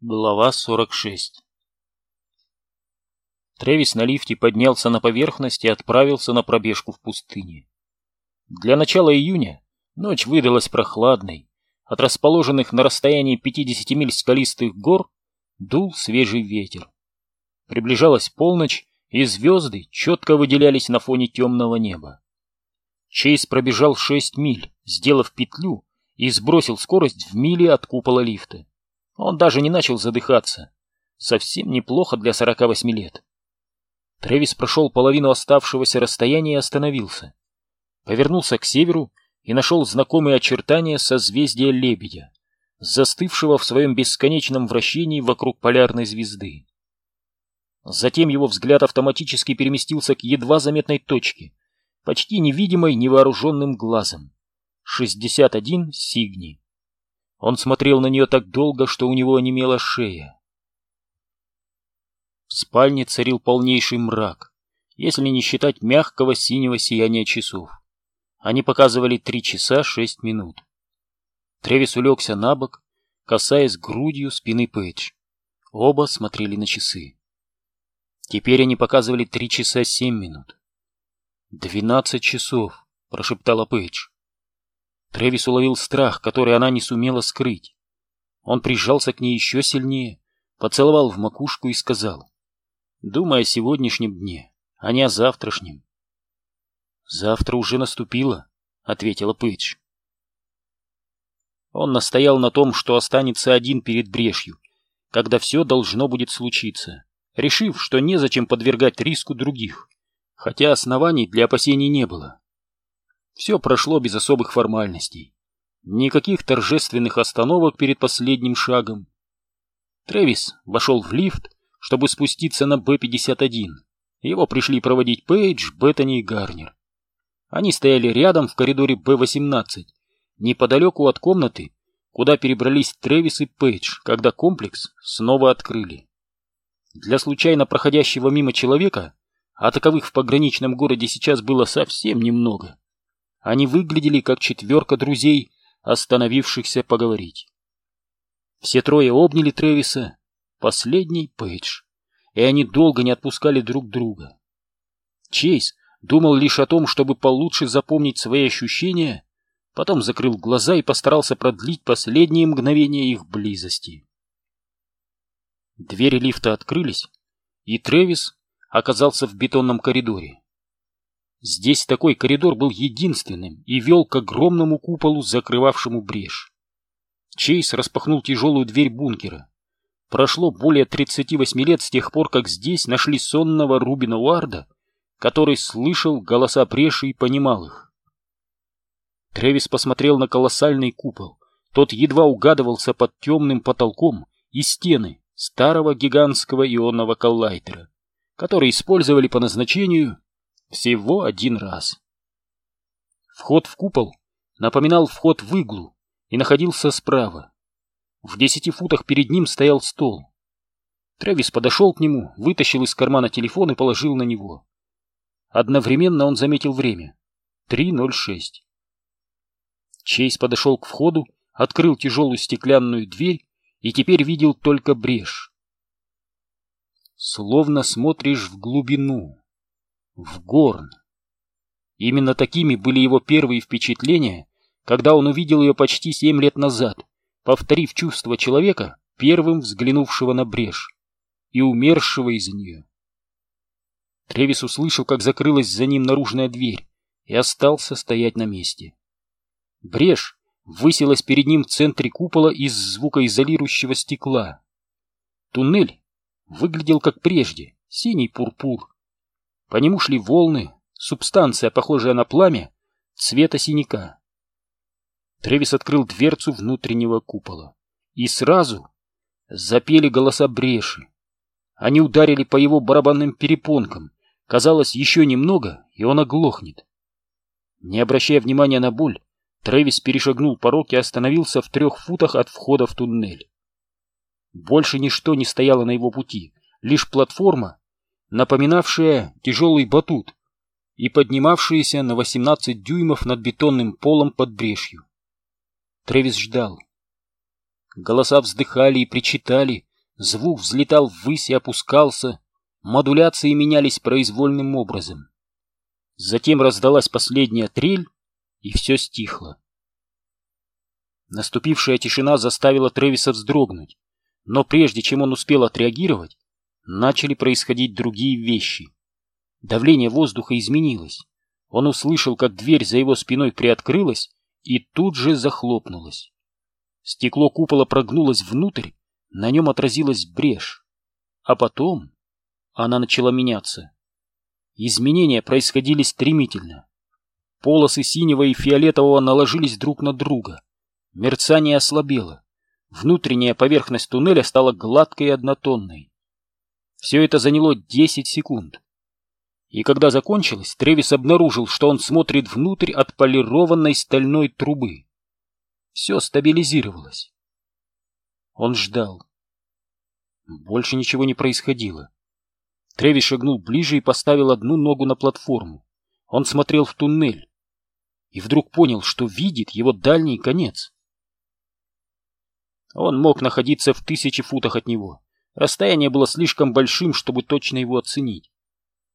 Глава 46 Трэвис на лифте поднялся на поверхность и отправился на пробежку в пустыне. Для начала июня ночь выдалась прохладной. От расположенных на расстоянии 50 миль скалистых гор дул свежий ветер. Приближалась полночь, и звезды четко выделялись на фоне темного неба. Чейз пробежал 6 миль, сделав петлю, и сбросил скорость в миле от купола лифта. Он даже не начал задыхаться. Совсем неплохо для 48 лет. Трэвис прошел половину оставшегося расстояния и остановился. Повернулся к северу и нашел знакомые очертания созвездия Лебедя, застывшего в своем бесконечном вращении вокруг полярной звезды. Затем его взгляд автоматически переместился к едва заметной точке, почти невидимой невооруженным глазом. 61 Сигни. Он смотрел на нее так долго, что у него онемела шея. В спальне царил полнейший мрак, если не считать мягкого синего сияния часов. Они показывали три часа шесть минут. Тревис улегся на бок, касаясь грудью спины Пейдж. Оба смотрели на часы. Теперь они показывали три часа семь минут. «Двенадцать часов», — прошептала Пейдж. Трэвис уловил страх, который она не сумела скрыть. Он прижался к ней еще сильнее, поцеловал в макушку и сказал, «Думай о сегодняшнем дне, а не о завтрашнем». «Завтра уже наступило», — ответила Пэтч. Он настоял на том, что останется один перед брешью, когда все должно будет случиться, решив, что незачем подвергать риску других, хотя оснований для опасений не было. Все прошло без особых формальностей. Никаких торжественных остановок перед последним шагом. Трэвис вошел в лифт, чтобы спуститься на Б-51. Его пришли проводить Пейдж, Беттани и Гарнер. Они стояли рядом в коридоре Б-18, неподалеку от комнаты, куда перебрались Трэвис и Пейдж, когда комплекс снова открыли. Для случайно проходящего мимо человека, а таковых в пограничном городе сейчас было совсем немного, они выглядели как четверка друзей, остановившихся поговорить. Все трое обняли Тревиса, последний Пейдж, и они долго не отпускали друг друга. Чейз думал лишь о том, чтобы получше запомнить свои ощущения, потом закрыл глаза и постарался продлить последние мгновения их близости. Двери лифта открылись, и Тревис оказался в бетонном коридоре. Здесь такой коридор был единственным и вел к огромному куполу, закрывавшему брешь. Чейз распахнул тяжелую дверь бункера. Прошло более 38 лет с тех пор, как здесь нашли сонного Рубина Уарда, который слышал голоса бреши и понимал их. Тревис посмотрел на колоссальный купол. Тот едва угадывался под темным потолком и стены старого гигантского ионного коллайдера, который использовали по назначению всего один раз. Вход в купол напоминал вход в иглу и находился справа. В десяти футах перед ним стоял стол. Трэвис подошел к нему, вытащил из кармана телефон и положил на него. Одновременно он заметил время. 3.06. Чейз подошел к входу, открыл тяжелую стеклянную дверь и теперь видел только брешь. Словно смотришь в глубину в Горн. Именно такими были его первые впечатления, когда он увидел ее почти семь лет назад, повторив чувство человека, первым взглянувшего на брешь и умершего из нее. Тревис услышал, как закрылась за ним наружная дверь, и остался стоять на месте. Брешь высилась перед ним в центре купола из звукоизолирующего стекла. Туннель выглядел как прежде, синий пурпур, по нему шли волны, субстанция, похожая на пламя, цвета синяка. Тревис открыл дверцу внутреннего купола. И сразу запели голоса бреши. Они ударили по его барабанным перепонкам. Казалось, еще немного, и он оглохнет. Не обращая внимания на боль, Трэвис перешагнул порог и остановился в трех футах от входа в туннель. Больше ничто не стояло на его пути, лишь платформа напоминавшая тяжелый батут и поднимавшаяся на 18 дюймов над бетонным полом под брешью. Тревис ждал. Голоса вздыхали и причитали, звук взлетал ввысь и опускался, модуляции менялись произвольным образом. Затем раздалась последняя трель, и все стихло. Наступившая тишина заставила Тревиса вздрогнуть, но прежде чем он успел отреагировать, начали происходить другие вещи. Давление воздуха изменилось. Он услышал, как дверь за его спиной приоткрылась и тут же захлопнулась. Стекло купола прогнулось внутрь, на нем отразилась брешь. А потом она начала меняться. Изменения происходили стремительно. Полосы синего и фиолетового наложились друг на друга. Мерцание ослабело. Внутренняя поверхность туннеля стала гладкой и однотонной. Все это заняло 10 секунд. И когда закончилось, Тревис обнаружил, что он смотрит внутрь отполированной стальной трубы. Все стабилизировалось. Он ждал. Больше ничего не происходило. Тревис шагнул ближе и поставил одну ногу на платформу. Он смотрел в туннель. И вдруг понял, что видит его дальний конец. Он мог находиться в тысячи футах от него. Расстояние было слишком большим, чтобы точно его оценить.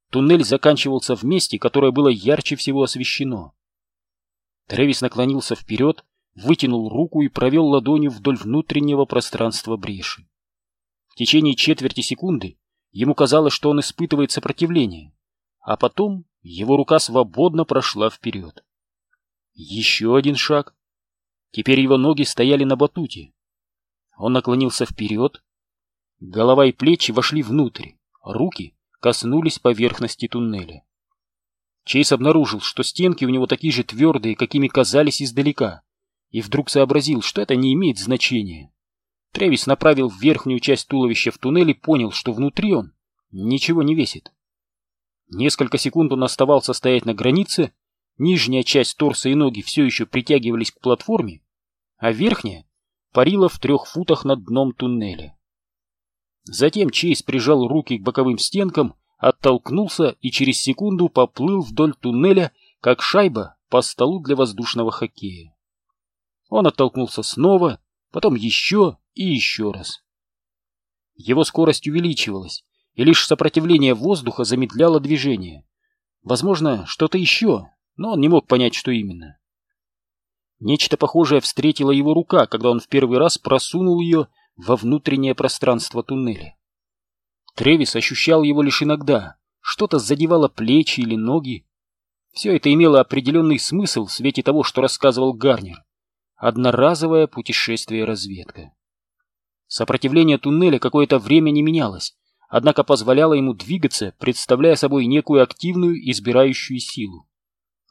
Туннель заканчивался в месте, которое было ярче всего освещено. Трэвис наклонился вперед, вытянул руку и провел ладонью вдоль внутреннего пространства бреши. В течение четверти секунды ему казалось, что он испытывает сопротивление, а потом его рука свободно прошла вперед. Еще один шаг. Теперь его ноги стояли на батуте. Он наклонился вперед. Голова и плечи вошли внутрь, руки коснулись поверхности туннеля. Чейз обнаружил, что стенки у него такие же твердые, какими казались издалека, и вдруг сообразил, что это не имеет значения. Тревис направил верхнюю часть туловища в туннель и понял, что внутри он ничего не весит. Несколько секунд он оставался стоять на границе, нижняя часть торса и ноги все еще притягивались к платформе, а верхняя парила в трех футах над дном туннеля. Затем Чейз прижал руки к боковым стенкам, оттолкнулся и через секунду поплыл вдоль туннеля, как шайба по столу для воздушного хоккея. Он оттолкнулся снова, потом еще и еще раз. Его скорость увеличивалась, и лишь сопротивление воздуха замедляло движение. Возможно, что-то еще, но он не мог понять, что именно. Нечто похожее встретила его рука, когда он в первый раз просунул ее во внутреннее пространство туннеля. Тревис ощущал его лишь иногда, что-то задевало плечи или ноги. Все это имело определенный смысл в свете того, что рассказывал Гарнер. Одноразовое путешествие-разведка. Сопротивление туннеля какое-то время не менялось, однако позволяло ему двигаться, представляя собой некую активную избирающую силу.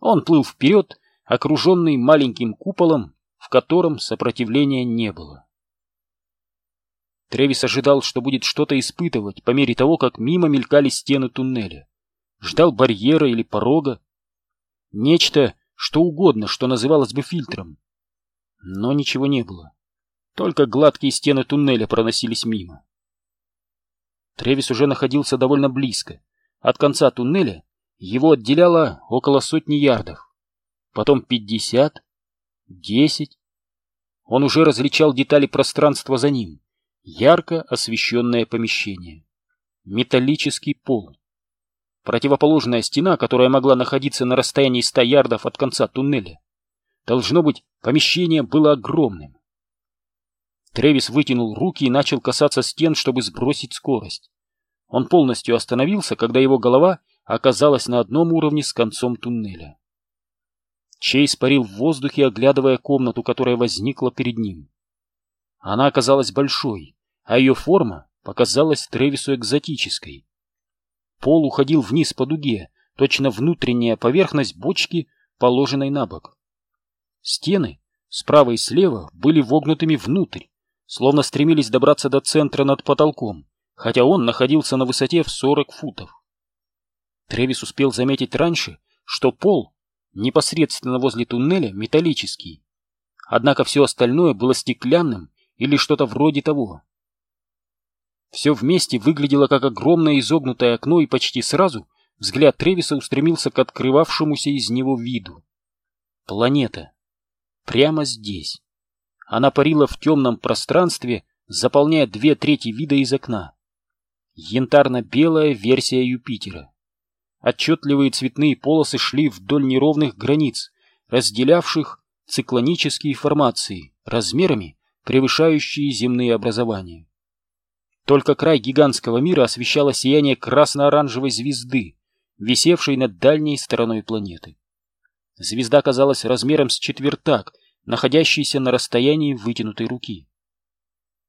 Он плыл вперед, окруженный маленьким куполом, в котором сопротивления не было. Тревис ожидал, что будет что-то испытывать по мере того, как мимо мелькали стены туннеля. Ждал барьера или порога. Нечто, что угодно, что называлось бы фильтром. Но ничего не было. Только гладкие стены туннеля проносились мимо. Тревис уже находился довольно близко. От конца туннеля его отделяло около сотни ярдов. Потом пятьдесят, десять. Он уже различал детали пространства за ним ярко освещенное помещение, металлический пол, противоположная стена, которая могла находиться на расстоянии ста ярдов от конца туннеля. Должно быть, помещение было огромным. Тревис вытянул руки и начал касаться стен, чтобы сбросить скорость. Он полностью остановился, когда его голова оказалась на одном уровне с концом туннеля. Чейз парил в воздухе, оглядывая комнату, которая возникла перед ним. Она оказалась большой, а ее форма показалась Тревису экзотической. Пол уходил вниз по дуге, точно внутренняя поверхность бочки, положенной на бок. Стены справа и слева были вогнутыми внутрь, словно стремились добраться до центра над потолком, хотя он находился на высоте в 40 футов. Тревис успел заметить раньше, что пол непосредственно возле туннеля металлический, однако все остальное было стеклянным или что-то вроде того. Все вместе выглядело как огромное изогнутое окно, и почти сразу взгляд Тревиса устремился к открывавшемуся из него виду. Планета. Прямо здесь. Она парила в темном пространстве заполняя две трети вида из окна. Янтарно-белая версия Юпитера. Отчетливые цветные полосы шли вдоль неровных границ, разделявших циклонические формации, размерами превышающие земные образования. Только край гигантского мира освещало сияние красно-оранжевой звезды, висевшей над дальней стороной планеты. Звезда казалась размером с четвертак, находящийся на расстоянии вытянутой руки.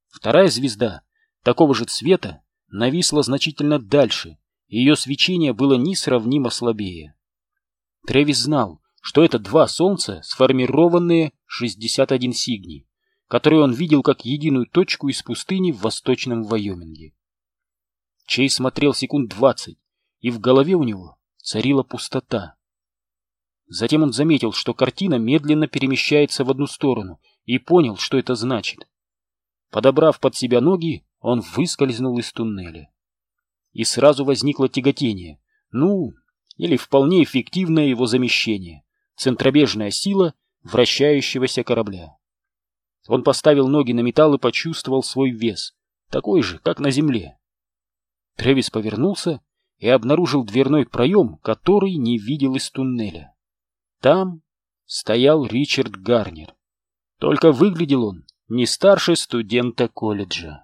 Вторая звезда, такого же цвета, нависла значительно дальше, и ее свечение было несравнимо слабее. Тревис знал, что это два солнца, сформированные 61 Сигни, которые он видел как единую точку из пустыни в восточном Вайоминге. Чей смотрел секунд двадцать, и в голове у него царила пустота. Затем он заметил, что картина медленно перемещается в одну сторону, и понял, что это значит. Подобрав под себя ноги, он выскользнул из туннеля. И сразу возникло тяготение, ну, или вполне эффективное его замещение, центробежная сила вращающегося корабля. Он поставил ноги на металл и почувствовал свой вес, такой же, как на земле. Тревис повернулся и обнаружил дверной проем, который не видел из туннеля. Там стоял Ричард Гарнер. Только выглядел он не старше студента колледжа.